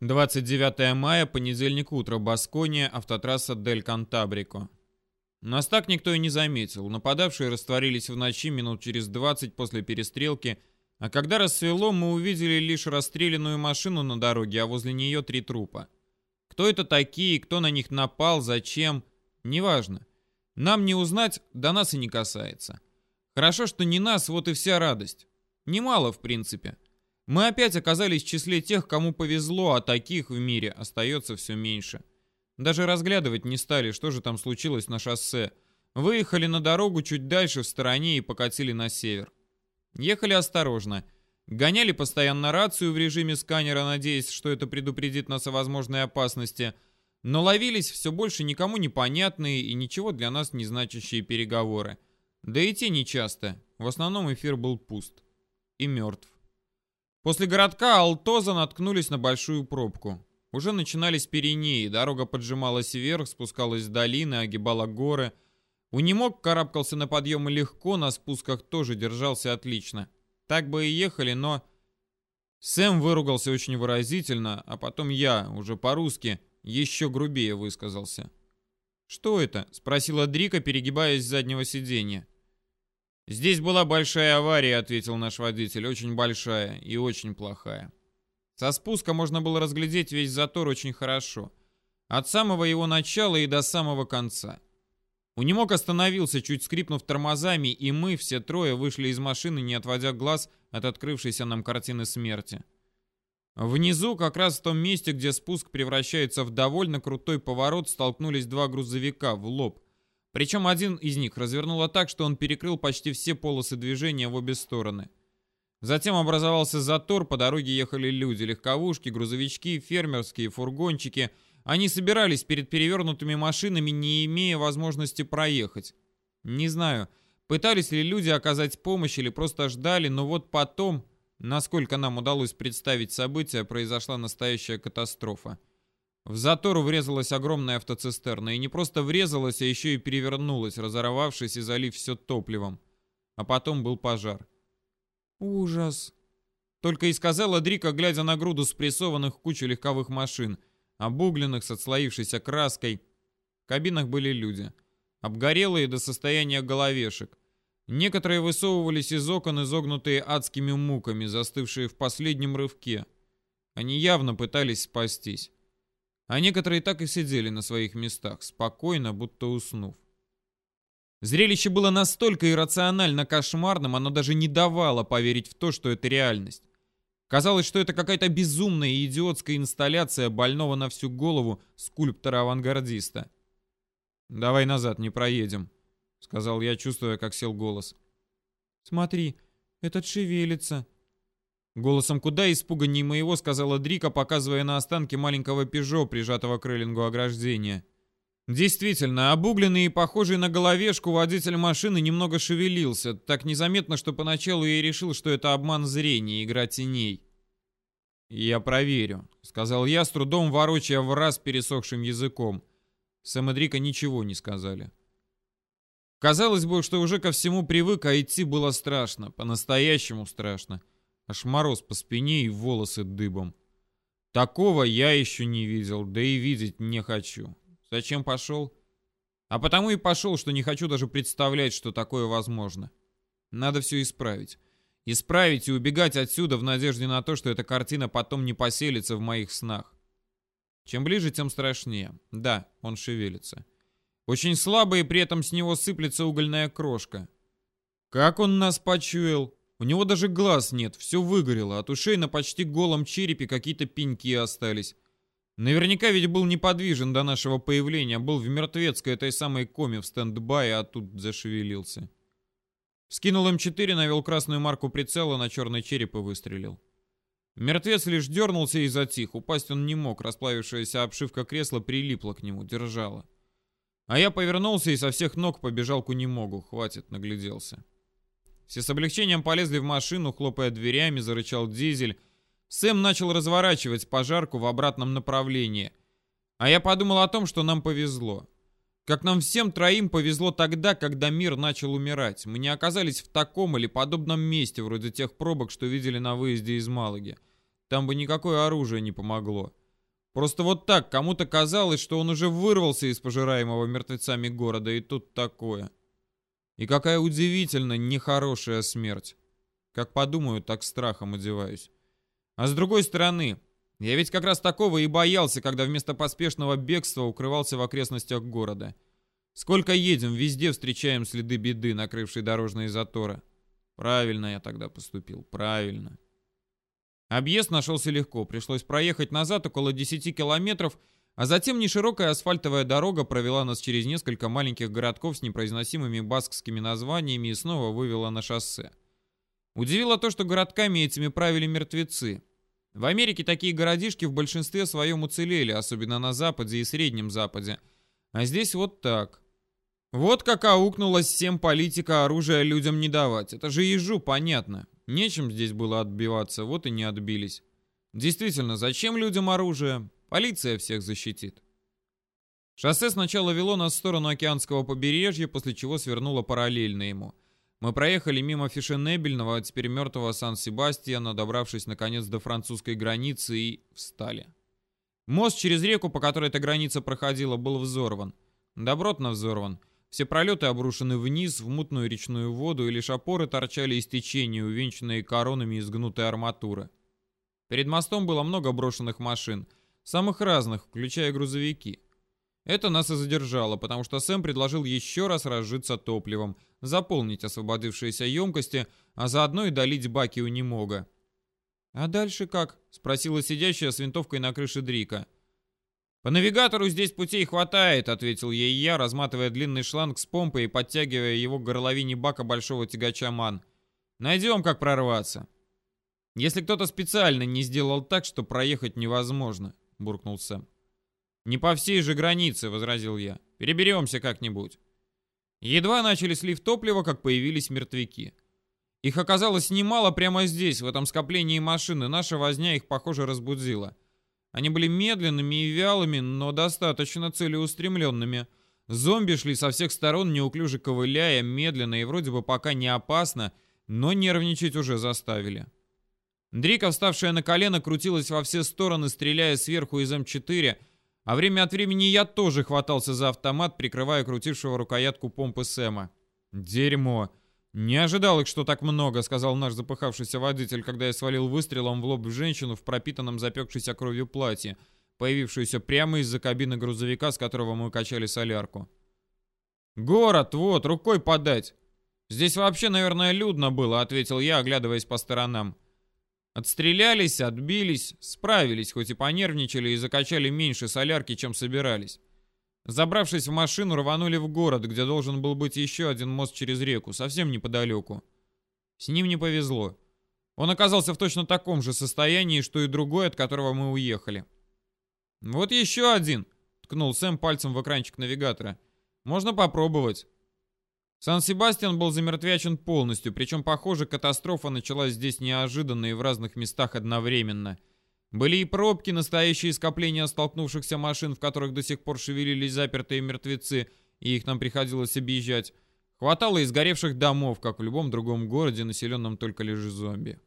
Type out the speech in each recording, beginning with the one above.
29 мая, понедельник утро, Баскония, автотрасса Дель Кантабрико. Нас так никто и не заметил. Нападавшие растворились в ночи минут через 20 после перестрелки, а когда рассвело, мы увидели лишь расстрелянную машину на дороге, а возле нее три трупа. Кто это такие, кто на них напал, зачем, неважно. Нам не узнать, до нас и не касается. Хорошо, что не нас, вот и вся радость. Немало, в принципе. Мы опять оказались в числе тех, кому повезло, а таких в мире остается все меньше. Даже разглядывать не стали, что же там случилось на шоссе. Выехали на дорогу чуть дальше в стороне и покатили на север. Ехали осторожно. Гоняли постоянно рацию в режиме сканера, надеясь, что это предупредит нас о возможной опасности. Но ловились все больше никому непонятные и ничего для нас не значащие переговоры. Да и те нечасто. В основном эфир был пуст. И мертв. После городка Алтоза наткнулись на большую пробку. Уже начинались Пиренеи, дорога поджималась вверх, спускалась в долины, огибала горы. У Немок карабкался на подъемы легко, на спусках тоже держался отлично. Так бы и ехали, но... Сэм выругался очень выразительно, а потом я, уже по-русски, еще грубее высказался. «Что это?» — спросила Дрика, перегибаясь с заднего сиденья. «Здесь была большая авария», — ответил наш водитель. «Очень большая и очень плохая». Со спуска можно было разглядеть весь затор очень хорошо. От самого его начала и до самого конца. Унимок остановился, чуть скрипнув тормозами, и мы, все трое, вышли из машины, не отводя глаз от открывшейся нам картины смерти. Внизу, как раз в том месте, где спуск превращается в довольно крутой поворот, столкнулись два грузовика в лоб — причем один из них развернуло так, что он перекрыл почти все полосы движения в обе стороны. Затем образовался затор, по дороге ехали люди, легковушки, грузовички, фермерские, фургончики. Они собирались перед перевернутыми машинами, не имея возможности проехать. Не знаю, пытались ли люди оказать помощь или просто ждали, но вот потом, насколько нам удалось представить события, произошла настоящая катастрофа. В затор врезалась огромная автоцистерна, и не просто врезалась, а еще и перевернулась, разорвавшись и залив все топливом. А потом был пожар. «Ужас!» Только и сказала Дрика, глядя на груду спрессованных в кучу легковых машин, обугленных с отслоившейся краской. В кабинах были люди. Обгорелые до состояния головешек. Некоторые высовывались из окон, изогнутые адскими муками, застывшие в последнем рывке. Они явно пытались спастись а некоторые так и сидели на своих местах, спокойно, будто уснув. Зрелище было настолько иррационально кошмарным, оно даже не давало поверить в то, что это реальность. Казалось, что это какая-то безумная и идиотская инсталляция больного на всю голову скульптора-авангардиста. «Давай назад, не проедем», — сказал я, чувствуя, как сел голос. «Смотри, этот шевелится», Голосом куда испуганней моего сказала Дрика, показывая на останки маленького пежо, прижатого к рейлингу ограждения. Действительно, обугленный и похожий на головешку водитель машины немного шевелился, так незаметно, что поначалу я решил, что это обман зрения, игра теней. «Я проверю», — сказал я, с трудом ворочая в раз пересохшим языком. Сэм и Дрика ничего не сказали. Казалось бы, что уже ко всему привык, а идти было страшно, по-настоящему страшно. Аж мороз по спине и волосы дыбом. Такого я еще не видел, да и видеть не хочу. Зачем пошел? А потому и пошел, что не хочу даже представлять, что такое возможно. Надо все исправить. Исправить и убегать отсюда в надежде на то, что эта картина потом не поселится в моих снах. Чем ближе, тем страшнее. Да, он шевелится. Очень слабо и при этом с него сыплется угольная крошка. Как он нас почуял? У него даже глаз нет, все выгорело, от ушей на почти голом черепе какие-то пеньки остались. Наверняка ведь был неподвижен до нашего появления, был в мертвецкой этой самой коме в standby, а тут зашевелился. Скинул М4, навел красную марку прицела на черный череп и выстрелил. Мертвец лишь дернулся и затих, упасть он не мог, расплавившаяся обшивка кресла прилипла к нему, держала. А я повернулся и со всех ног побежал к унемогу, хватит, нагляделся. Все с облегчением полезли в машину, хлопая дверями, зарычал дизель. Сэм начал разворачивать пожарку в обратном направлении. А я подумал о том, что нам повезло. Как нам всем троим повезло тогда, когда мир начал умирать. Мы не оказались в таком или подобном месте, вроде тех пробок, что видели на выезде из Малаги. Там бы никакое оружие не помогло. Просто вот так кому-то казалось, что он уже вырвался из пожираемого мертвецами города, и тут такое. И какая удивительно нехорошая смерть. Как подумаю, так страхом одеваюсь. А с другой стороны, я ведь как раз такого и боялся, когда вместо поспешного бегства укрывался в окрестностях города. Сколько едем, везде встречаем следы беды, накрывшей дорожные заторы. Правильно я тогда поступил, правильно. Объезд нашелся легко, пришлось проехать назад около 10 километров, а затем неширокая асфальтовая дорога провела нас через несколько маленьких городков с непроизносимыми баскскими названиями и снова вывела на шоссе. Удивило то, что городками этими правили мертвецы. В Америке такие городишки в большинстве своем уцелели, особенно на Западе и Среднем Западе. А здесь вот так. Вот как аукнулась всем политика оружия людям не давать. Это же ежу понятно. Нечем здесь было отбиваться, вот и не отбились. Действительно, зачем людям оружие? Полиция всех защитит. Шоссе сначала вело нас в сторону океанского побережья, после чего свернуло параллельно ему. Мы проехали мимо фешенебельного, а теперь мертвого Сан-Себастьяна, добравшись наконец до французской границы и встали. Мост через реку, по которой эта граница проходила, был взорван. Добротно взорван. Все пролеты обрушены вниз, в мутную речную воду, и лишь опоры торчали из течения, увенчанные коронами из гнутой арматуры. Перед мостом было много брошенных машин, самых разных, включая грузовики. Это нас и задержало, потому что Сэм предложил еще раз разжиться топливом, заполнить освободившиеся емкости, а заодно и долить баки у немога. «А дальше как?» — спросила сидящая с винтовкой на крыше Дрика. «По навигатору здесь путей хватает», — ответил ей я, разматывая длинный шланг с помпой и подтягивая его к горловине бака большого тягача МАН. «Найдем, как прорваться». «Если кто-то специально не сделал так, что проехать невозможно», — буркнул Сэм. «Не по всей же границе», — возразил я. «Переберемся как-нибудь». Едва начали слив топлива, как появились мертвяки. Их оказалось немало прямо здесь, в этом скоплении машины. Наша возня их, похоже, разбудила. Они были медленными и вялыми, но достаточно целеустремленными. Зомби шли со всех сторон, неуклюже ковыляя, медленно и вроде бы пока не опасно, но нервничать уже заставили. Дрика, вставшая на колено, крутилась во все стороны, стреляя сверху из М4, а время от времени я тоже хватался за автомат, прикрывая крутившего рукоятку помпы Сэма. «Дерьмо!» «Не ожидал их, что так много», — сказал наш запыхавшийся водитель, когда я свалил выстрелом в лоб женщину в пропитанном запекшейся кровью платье, появившуюся прямо из-за кабины грузовика, с которого мы качали солярку. «Город, вот, рукой подать!» «Здесь вообще, наверное, людно было», — ответил я, оглядываясь по сторонам. Отстрелялись, отбились, справились, хоть и понервничали и закачали меньше солярки, чем собирались. Забравшись в машину, рванули в город, где должен был быть еще один мост через реку, совсем неподалеку. С ним не повезло. Он оказался в точно таком же состоянии, что и другой, от которого мы уехали. «Вот еще один!» — ткнул Сэм пальцем в экранчик навигатора. «Можно попробовать». Сан-Себастьян был замертвячен полностью, причем, похоже, катастрофа началась здесь неожиданно и в разных местах одновременно — были и пробки, настоящие скопления столкнувшихся машин, в которых до сих пор шевелились запертые мертвецы, и их нам приходилось объезжать. Хватало и сгоревших домов, как в любом другом городе, населенном только лишь зомби.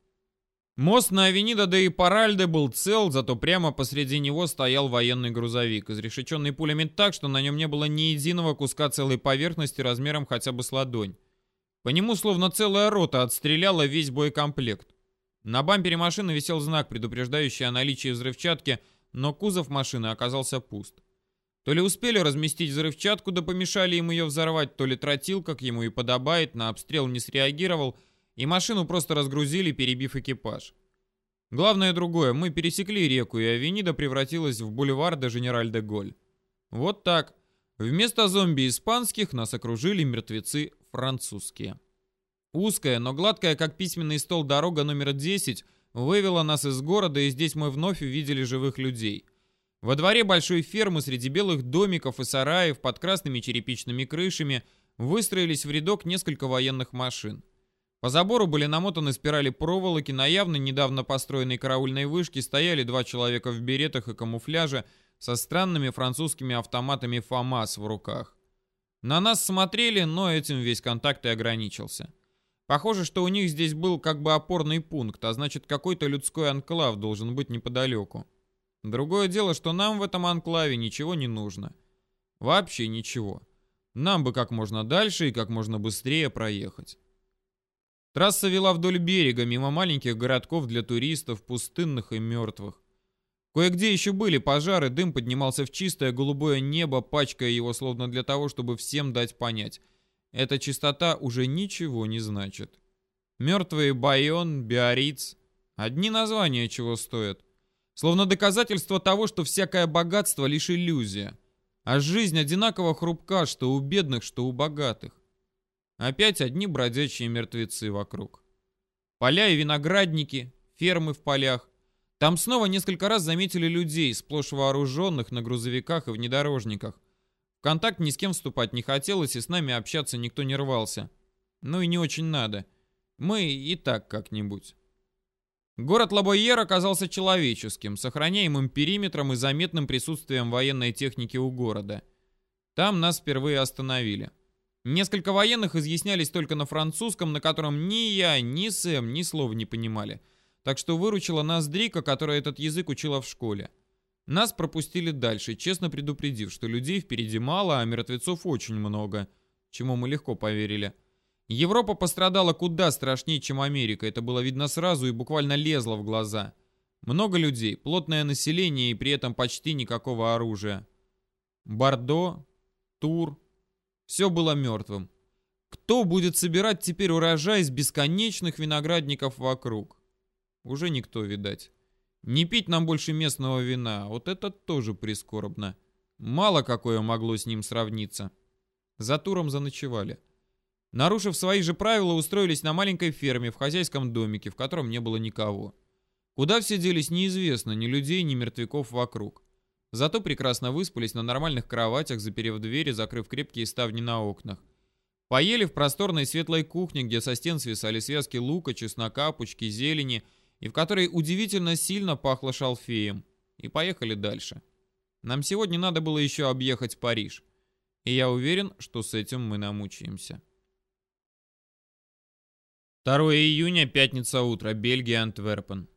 Мост на Авенида де Ипаральде был цел, зато прямо посреди него стоял военный грузовик, изрешеченный пулями так, что на нем не было ни единого куска целой поверхности размером хотя бы с ладонь. По нему словно целая рота отстреляла весь боекомплект. На бампере машины висел знак, предупреждающий о наличии взрывчатки, но кузов машины оказался пуст. То ли успели разместить взрывчатку, да помешали им ее взорвать, то ли тротил, как ему и подобает, на обстрел не среагировал, и машину просто разгрузили, перебив экипаж. Главное другое, мы пересекли реку, и Авенида превратилась в бульвар де Женераль-де-Голь. Вот так. Вместо зомби испанских нас окружили мертвецы французские. Узкая, но гладкая, как письменный стол, дорога номер 10 вывела нас из города, и здесь мы вновь увидели живых людей. Во дворе большой фермы среди белых домиков и сараев под красными черепичными крышами выстроились в рядок несколько военных машин. По забору были намотаны спирали проволоки, на явно недавно построенной караульной вышке стояли два человека в беретах и камуфляже со странными французскими автоматами ФАМАС в руках. На нас смотрели, но этим весь контакт и ограничился. Похоже, что у них здесь был как бы опорный пункт, а значит какой-то людской анклав должен быть неподалеку. Другое дело, что нам в этом анклаве ничего не нужно. Вообще ничего. Нам бы как можно дальше и как можно быстрее проехать. Трасса вела вдоль берега, мимо маленьких городков для туристов, пустынных и мертвых. Кое-где еще были пожары, дым поднимался в чистое голубое небо, пачкая его словно для того, чтобы всем дать понять. Эта чистота уже ничего не значит. Мертвые Байон, Биориц. Одни названия чего стоят. Словно доказательство того, что всякое богатство лишь иллюзия. А жизнь одинаково хрупка, что у бедных, что у богатых. Опять одни бродячие мертвецы вокруг. Поля и виноградники, фермы в полях, там снова несколько раз заметили людей, сплошь вооруженных на грузовиках и внедорожниках. В контакт ни с кем вступать не хотелось, и с нами общаться никто не рвался. Ну и не очень надо. Мы и так как-нибудь. Город Лабойер оказался человеческим, сохраняемым периметром и заметным присутствием военной техники у города. Там нас впервые остановили. Несколько военных изъяснялись только на французском, на котором ни я, ни Сэм ни слова не понимали – так что выручила нас Дрика, которая этот язык учила в школе. Нас пропустили дальше, честно предупредив, что людей впереди мало, а мертвецов очень много, чему мы легко поверили. Европа пострадала куда страшнее, чем Америка, это было видно сразу и буквально лезло в глаза. Много людей, плотное население и при этом почти никакого оружия. Бордо, Тур, все было мертвым. Кто будет собирать теперь урожай из бесконечных виноградников вокруг? Уже никто, видать. Не пить нам больше местного вина, вот это тоже прискорбно. Мало какое могло с ним сравниться. За туром заночевали. Нарушив свои же правила, устроились на маленькой ферме в хозяйском домике, в котором не было никого. Куда все делись, неизвестно, ни людей, ни мертвяков вокруг. Зато прекрасно выспались на нормальных кроватях, заперев двери, закрыв крепкие ставни на окнах. Поели в просторной светлой кухне, где со стен свисали связки лука, чеснока, пучки зелени – и в которой удивительно сильно пахло шалфеем. И поехали дальше. Нам сегодня надо было еще объехать Париж. И я уверен, что с этим мы намучаемся. 2 июня, пятница утро, Бельгия, Антверпен.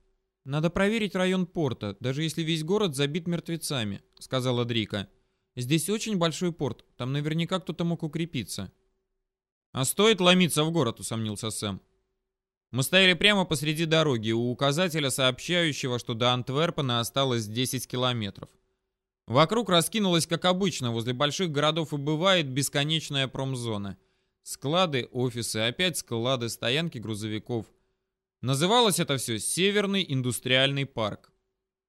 «Надо проверить район порта, даже если весь город забит мертвецами», — сказала Дрика. «Здесь очень большой порт, там наверняка кто-то мог укрепиться». «А стоит ломиться в город?» — усомнился Сэм. Мы стояли прямо посреди дороги у указателя, сообщающего, что до Антверпена осталось 10 километров. Вокруг раскинулась, как обычно, возле больших городов и бывает, бесконечная промзона. Склады, офисы, опять склады, стоянки грузовиков. Называлось это все «Северный индустриальный парк».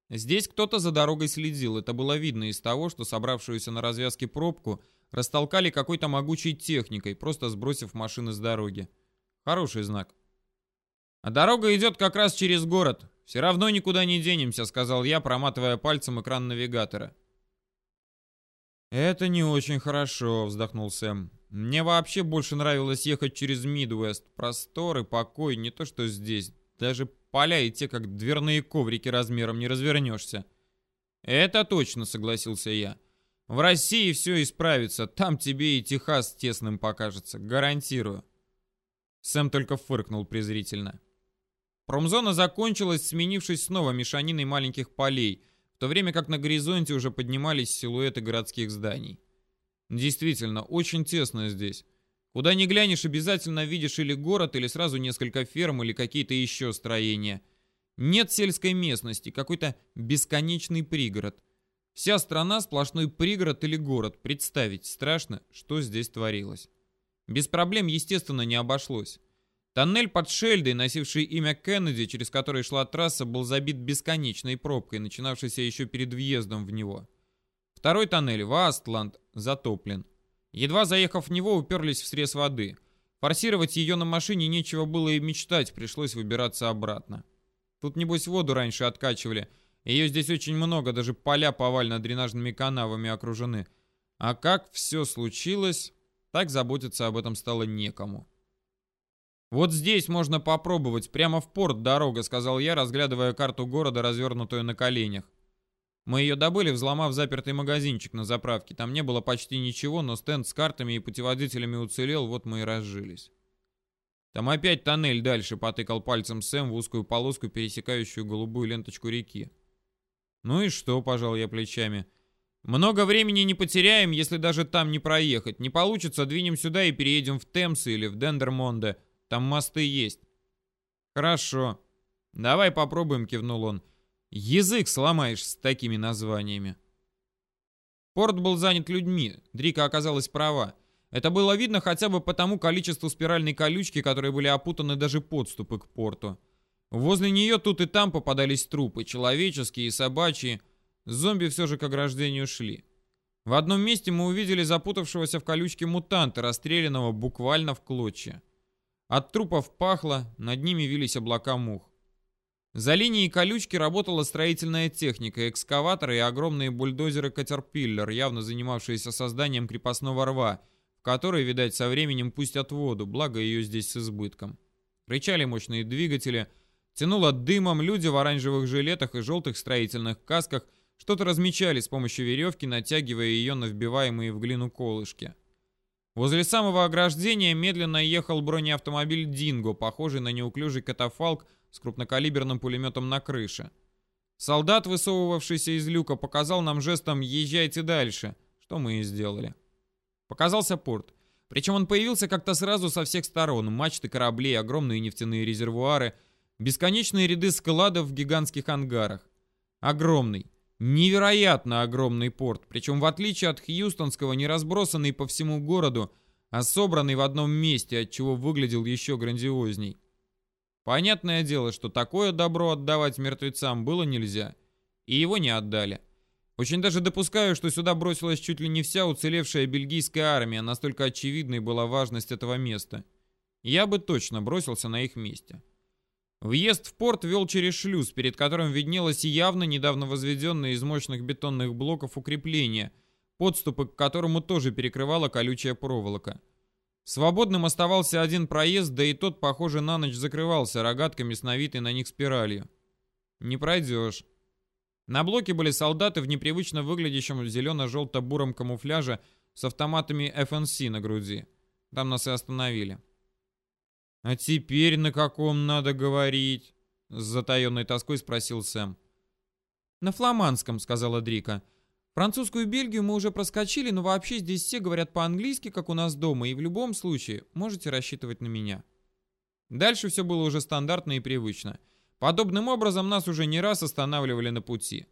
Здесь кто-то за дорогой следил, это было видно из того, что собравшуюся на развязке пробку растолкали какой-то могучей техникой, просто сбросив машины с дороги. Хороший знак. А дорога идет как раз через город. Все равно никуда не денемся, сказал я, проматывая пальцем экран навигатора. Это не очень хорошо, вздохнул Сэм. Мне вообще больше нравилось ехать через Мидуэст. Простор и покой, не то что здесь. Даже поля и те, как дверные коврики размером не развернешься. Это точно, согласился я. В России все исправится. Там тебе и Техас тесным покажется. Гарантирую. Сэм только фыркнул презрительно. Промзона закончилась, сменившись снова мешаниной маленьких полей, в то время как на горизонте уже поднимались силуэты городских зданий. Действительно, очень тесно здесь. Куда ни глянешь, обязательно видишь или город, или сразу несколько ферм, или какие-то еще строения. Нет сельской местности, какой-то бесконечный пригород. Вся страна сплошной пригород или город. Представить страшно, что здесь творилось. Без проблем, естественно, не обошлось. Тоннель под Шельдой, носивший имя Кеннеди, через который шла трасса, был забит бесконечной пробкой, начинавшейся еще перед въездом в него. Второй тоннель, Вастланд, затоплен. Едва заехав в него, уперлись в срез воды. Форсировать ее на машине нечего было и мечтать, пришлось выбираться обратно. Тут, небось, воду раньше откачивали. Ее здесь очень много, даже поля повально дренажными канавами окружены. А как все случилось, так заботиться об этом стало некому. «Вот здесь можно попробовать, прямо в порт дорога», — сказал я, разглядывая карту города, развернутую на коленях. Мы ее добыли, взломав запертый магазинчик на заправке. Там не было почти ничего, но стенд с картами и путеводителями уцелел, вот мы и разжились. Там опять тоннель дальше, потыкал пальцем Сэм в узкую полоску, пересекающую голубую ленточку реки. Ну и что, пожал я плечами. Много времени не потеряем, если даже там не проехать. Не получится, двинем сюда и переедем в Темсы или в Дендермонде. Там мосты есть. Хорошо. Давай попробуем, кивнул он. Язык сломаешь с такими названиями. Порт был занят людьми. Дрика оказалась права. Это было видно хотя бы по тому количеству спиральной колючки, которые были опутаны даже подступы к порту. Возле нее тут и там попадались трупы, человеческие и собачьи. Зомби все же к ограждению шли. В одном месте мы увидели запутавшегося в колючке мутанта, расстрелянного буквально в клочья. От трупов пахло, над ними вились облака мух. За линией колючки работала строительная техника, экскаваторы и огромные бульдозеры Катерпиллер, явно занимавшиеся созданием крепостного рва, в который, видать, со временем пустят воду, благо ее здесь с избытком. Рычали мощные двигатели — Тянуло дымом, люди в оранжевых жилетах и желтых строительных касках что-то размечали с помощью веревки, натягивая ее на вбиваемые в глину колышки. Возле самого ограждения медленно ехал бронеавтомобиль «Динго», похожий на неуклюжий катафалк с крупнокалиберным пулеметом на крыше. Солдат, высовывавшийся из люка, показал нам жестом «Езжайте дальше», что мы и сделали. Показался порт. Причем он появился как-то сразу со всех сторон. Мачты кораблей, огромные нефтяные резервуары — Бесконечные ряды складов в гигантских ангарах. Огромный, невероятно огромный порт, причем в отличие от Хьюстонского, не разбросанный по всему городу, а собранный в одном месте, отчего выглядел еще грандиозней. Понятное дело, что такое добро отдавать мертвецам было нельзя, и его не отдали. Очень даже допускаю, что сюда бросилась чуть ли не вся уцелевшая бельгийская армия, настолько очевидной была важность этого места. Я бы точно бросился на их месте. Въезд в порт вел через шлюз, перед которым виднелось явно недавно возведенное из мощных бетонных блоков укрепление, подступы к которому тоже перекрывала колючая проволока. Свободным оставался один проезд, да и тот, похоже, на ночь закрывался рогатками с навитой на них спиралью. Не пройдешь. На блоке были солдаты в непривычно выглядящем зелено-желто-буром камуфляже с автоматами FNC на груди. Там нас и остановили. «А теперь на каком надо говорить?» С затаенной тоской спросил Сэм. «На фламандском», — сказала Дрика. «Французскую Бельгию мы уже проскочили, но вообще здесь все говорят по-английски, как у нас дома, и в любом случае можете рассчитывать на меня». Дальше все было уже стандартно и привычно. Подобным образом нас уже не раз останавливали на пути.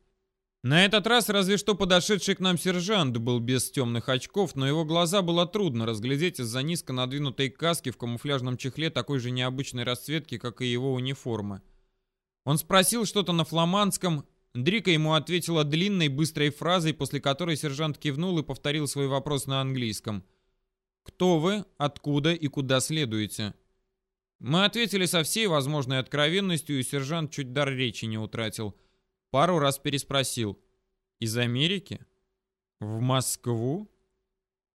На этот раз разве что подошедший к нам сержант был без темных очков, но его глаза было трудно разглядеть из-за низко надвинутой каски в камуфляжном чехле такой же необычной расцветки, как и его униформа. Он спросил что-то на фламандском, Дрика ему ответила длинной, быстрой фразой, после которой сержант кивнул и повторил свой вопрос на английском. «Кто вы? Откуда и куда следуете?» Мы ответили со всей возможной откровенностью, и сержант чуть дар речи не утратил – Пару раз переспросил. «Из Америки? В Москву?»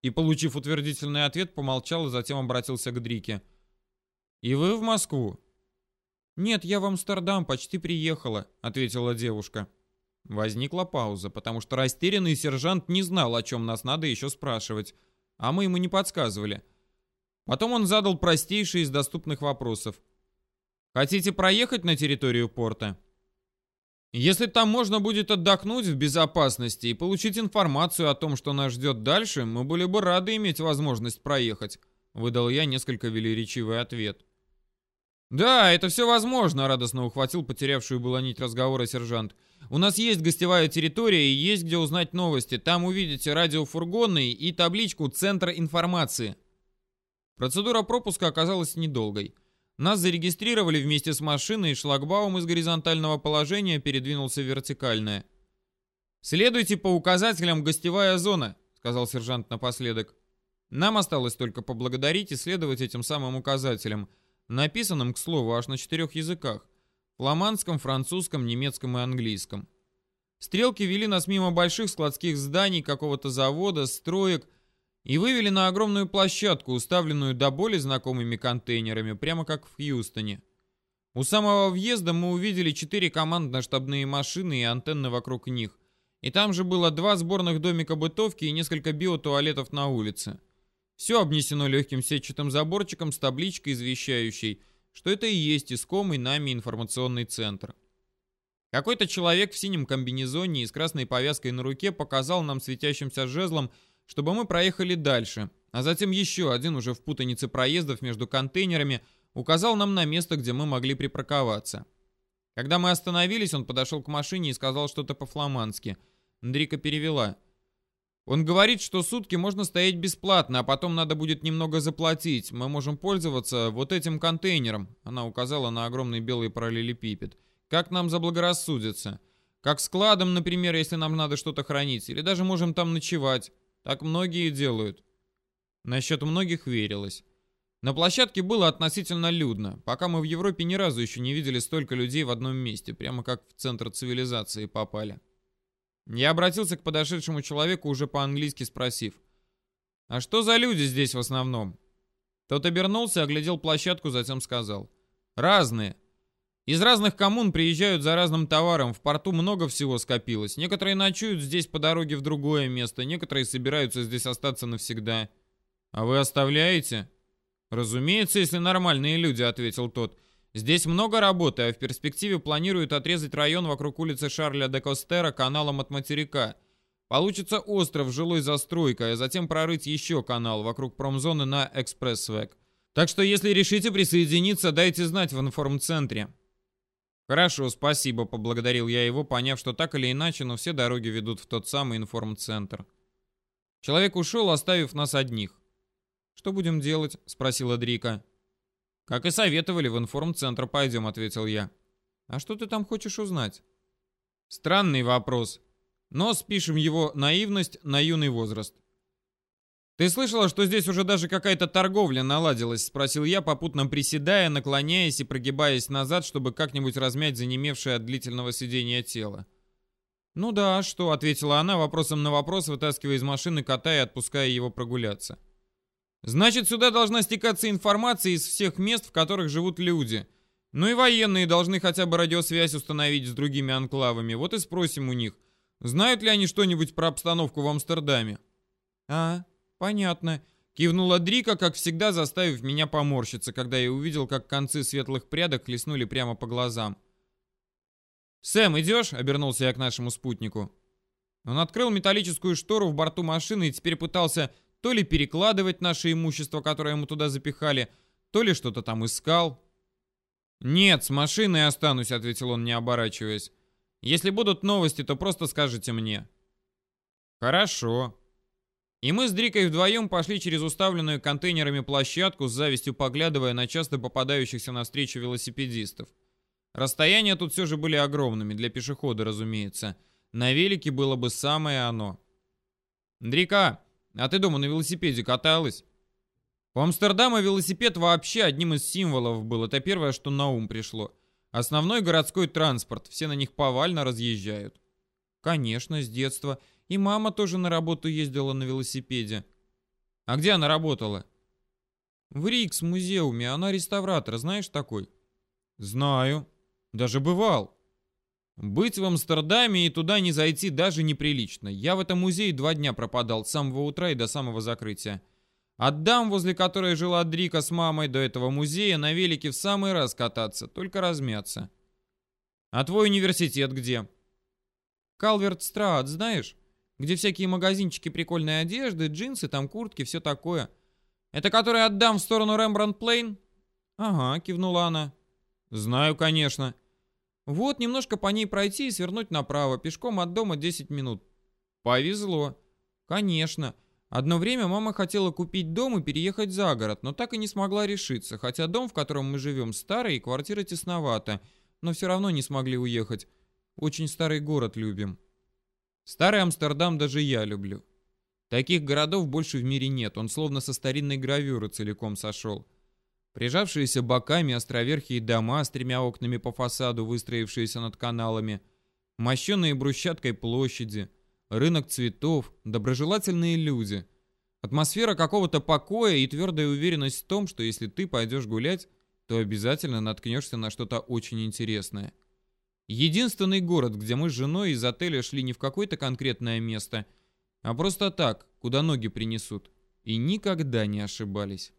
И, получив утвердительный ответ, помолчал и затем обратился к Дрике. «И вы в Москву?» «Нет, я в Амстердам, почти приехала», — ответила девушка. Возникла пауза, потому что растерянный сержант не знал, о чем нас надо еще спрашивать, а мы ему не подсказывали. Потом он задал простейший из доступных вопросов. «Хотите проехать на территорию порта?» Если там можно будет отдохнуть в безопасности и получить информацию о том, что нас ждет дальше, мы были бы рады иметь возможность проехать», — выдал я несколько велеречивый ответ. «Да, это все возможно», — радостно ухватил потерявшую было нить разговора сержант. «У нас есть гостевая территория и есть где узнать новости. Там увидите радиофургоны и табличку «Центр информации». Процедура пропуска оказалась недолгой. Нас зарегистрировали вместе с машиной, и шлагбаум из горизонтального положения передвинулся в вертикальное. «Следуйте по указателям «Гостевая зона», — сказал сержант напоследок. Нам осталось только поблагодарить и следовать этим самым указателям, написанным, к слову, аж на четырех языках — фламандском, французском, немецком и английском. Стрелки вели нас мимо больших складских зданий, какого-то завода, строек — и вывели на огромную площадку, уставленную до боли знакомыми контейнерами, прямо как в Хьюстоне. У самого въезда мы увидели четыре командно-штабные машины и антенны вокруг них. И там же было два сборных домика бытовки и несколько биотуалетов на улице. Все обнесено легким сетчатым заборчиком с табличкой, извещающей, что это и есть искомый нами информационный центр. Какой-то человек в синем комбинезоне и с красной повязкой на руке показал нам светящимся жезлом, чтобы мы проехали дальше, а затем еще один уже в путанице проездов между контейнерами указал нам на место, где мы могли припарковаться. Когда мы остановились, он подошел к машине и сказал что-то по-фламандски. Ндрика перевела. Он говорит, что сутки можно стоять бесплатно, а потом надо будет немного заплатить. Мы можем пользоваться вот этим контейнером. Она указала на огромный белый параллелепипед. Как нам заблагорассудится. Как складом, например, если нам надо что-то хранить. Или даже можем там ночевать. Так многие делают. Насчет многих верилось. На площадке было относительно людно. Пока мы в Европе ни разу еще не видели столько людей в одном месте. Прямо как в центр цивилизации попали. Я обратился к подошедшему человеку, уже по-английски спросив. «А что за люди здесь в основном?» Тот обернулся, оглядел площадку, затем сказал. «Разные. Из разных коммун приезжают за разным товаром, в порту много всего скопилось. Некоторые ночуют здесь по дороге в другое место, некоторые собираются здесь остаться навсегда. А вы оставляете? Разумеется, если нормальные люди, ответил тот. Здесь много работы, а в перспективе планируют отрезать район вокруг улицы Шарля де Костера каналом от материка. Получится остров жилой застройкой, а затем прорыть еще канал вокруг промзоны на Экспрессвек. Так что если решите присоединиться, дайте знать в информцентре. «Хорошо, спасибо», — поблагодарил я его, поняв, что так или иначе, но все дороги ведут в тот самый информцентр. Человек ушел, оставив нас одних. «Что будем делать?» — спросила Дрика. «Как и советовали, в информцентр пойдем», — ответил я. «А что ты там хочешь узнать?» «Странный вопрос. Но спишем его наивность на юный возраст. «Ты слышала, что здесь уже даже какая-то торговля наладилась?» — спросил я, попутно приседая, наклоняясь и прогибаясь назад, чтобы как-нибудь размять занемевшее от длительного сидения тело. «Ну да, что?» — ответила она, вопросом на вопрос, вытаскивая из машины кота и отпуская его прогуляться. «Значит, сюда должна стекаться информация из всех мест, в которых живут люди. Ну и военные должны хотя бы радиосвязь установить с другими анклавами. Вот и спросим у них, знают ли они что-нибудь про обстановку в Амстердаме?» «А, «Понятно», — кивнула Дрика, как всегда заставив меня поморщиться, когда я увидел, как концы светлых прядок хлестнули прямо по глазам. «Сэм, идешь?» — обернулся я к нашему спутнику. Он открыл металлическую штору в борту машины и теперь пытался то ли перекладывать наше имущество, которое ему туда запихали, то ли что-то там искал. «Нет, с машиной останусь», — ответил он, не оборачиваясь. «Если будут новости, то просто скажите мне». «Хорошо», и мы с Дрикой вдвоем пошли через уставленную контейнерами площадку, с завистью поглядывая на часто попадающихся навстречу велосипедистов. Расстояния тут все же были огромными, для пешехода, разумеется. На велике было бы самое оно. «Дрика, а ты дома на велосипеде каталась?» У Амстердама велосипед вообще одним из символов был. Это первое, что на ум пришло. Основной городской транспорт. Все на них повально разъезжают. Конечно, с детства. И мама тоже на работу ездила на велосипеде. А где она работала? В Рикс музеуме. Она реставратор, знаешь такой? Знаю. Даже бывал. Быть в Амстердаме и туда не зайти даже неприлично. Я в этом музее два дня пропадал, с самого утра и до самого закрытия. От дам, возле которой жила Дрика с мамой, до этого музея на велике в самый раз кататься, только размяться. А твой университет где? Калверт Страат, знаешь? Где всякие магазинчики прикольной одежды, джинсы, там куртки, все такое. Это который отдам в сторону Рембрандт Плейн? Ага, кивнула она. Знаю, конечно. Вот, немножко по ней пройти и свернуть направо, пешком от дома 10 минут. Повезло. Конечно. Одно время мама хотела купить дом и переехать за город, но так и не смогла решиться, хотя дом, в котором мы живем, старый и квартира тесновата, но все равно не смогли уехать. Очень старый город любим. Старый Амстердам даже я люблю. Таких городов больше в мире нет, он словно со старинной гравюры целиком сошел. Прижавшиеся боками островерхие дома с тремя окнами по фасаду, выстроившиеся над каналами, мощенные брусчаткой площади, рынок цветов, доброжелательные люди. Атмосфера какого-то покоя и твердая уверенность в том, что если ты пойдешь гулять, то обязательно наткнешься на что-то очень интересное. Единственный город, где мы с женой из отеля шли не в какое-то конкретное место, а просто так, куда ноги принесут. И никогда не ошибались.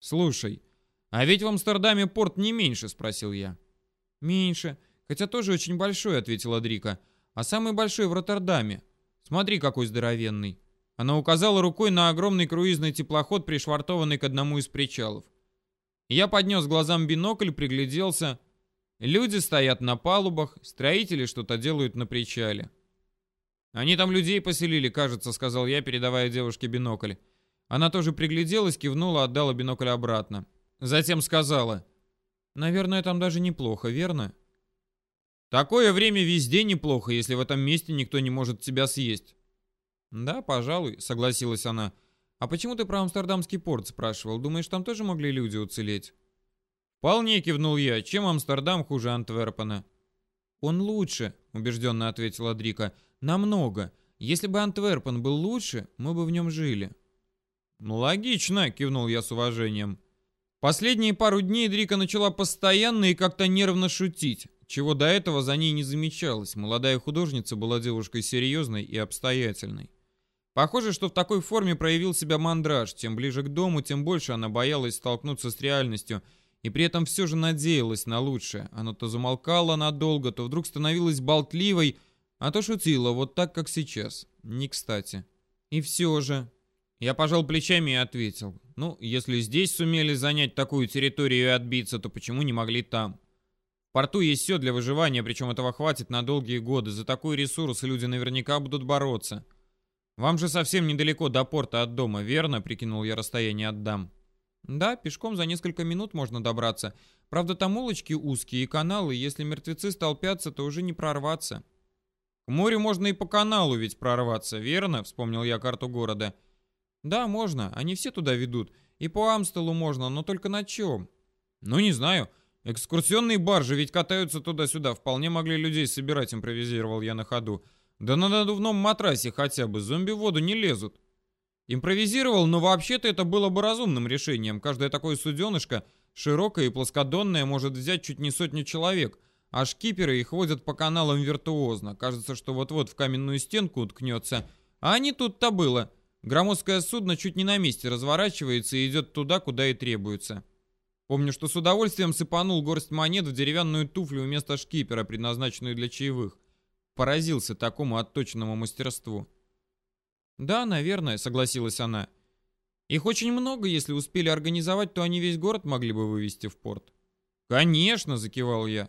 «Слушай, а ведь в Амстердаме порт не меньше?» – спросил я. «Меньше. «Хотя тоже очень большой», — ответила Дрика. «А самый большой в Роттердаме. Смотри, какой здоровенный». Она указала рукой на огромный круизный теплоход, пришвартованный к одному из причалов. Я поднес глазам бинокль, пригляделся. Люди стоят на палубах, строители что-то делают на причале. «Они там людей поселили, кажется», — сказал я, передавая девушке бинокль. Она тоже пригляделась, кивнула, отдала бинокль обратно. Затем сказала, «Наверное, там даже неплохо, верно?» «Такое время везде неплохо, если в этом месте никто не может тебя съесть». «Да, пожалуй», — согласилась она. «А почему ты про Амстердамский порт спрашивал? Думаешь, там тоже могли люди уцелеть?» «Вполне», — кивнул я. «Чем Амстердам хуже Антверпена?» «Он лучше», — убежденно ответила Дрика. Намного. Если бы Антверпен был лучше, мы бы в нем жили. Ну, логично, кивнул я с уважением. Последние пару дней Дрика начала постоянно и как-то нервно шутить, чего до этого за ней не замечалось. Молодая художница была девушкой серьезной и обстоятельной. Похоже, что в такой форме проявил себя мандраж. Тем ближе к дому, тем больше она боялась столкнуться с реальностью и при этом все же надеялась на лучшее. Она то замолкала надолго, то вдруг становилась болтливой, а то шутила, вот так, как сейчас. Не кстати. И все же... Я пожал плечами и ответил. Ну, если здесь сумели занять такую территорию и отбиться, то почему не могли там? В порту есть все для выживания, причем этого хватит на долгие годы. За такой ресурс люди наверняка будут бороться. Вам же совсем недалеко до порта от дома, верно? Прикинул я расстояние от дам. Да, пешком за несколько минут можно добраться. Правда, там улочки узкие и каналы, если мертвецы столпятся, то уже не прорваться. К морю можно и по каналу ведь прорваться, верно? Вспомнил я карту города. Да, можно. Они все туда ведут. И по Амстелу можно, но только на чем? Ну, не знаю. Экскурсионные баржи ведь катаются туда-сюда. Вполне могли людей собирать, импровизировал я на ходу. Да на надувном матрасе хотя бы. Зомби в воду не лезут. Импровизировал, но вообще-то это было бы разумным решением. Каждое такое суденышко, широкое и плоскодонное, может взять чуть не сотню человек а шкиперы их водят по каналам виртуозно. Кажется, что вот-вот в каменную стенку уткнется. А не тут-то было. Громоздкое судно чуть не на месте разворачивается и идет туда, куда и требуется. Помню, что с удовольствием сыпанул горсть монет в деревянную туфлю вместо шкипера, предназначенную для чаевых. Поразился такому отточенному мастерству. «Да, наверное», — согласилась она. «Их очень много, если успели организовать, то они весь город могли бы вывести в порт». «Конечно», — закивал я.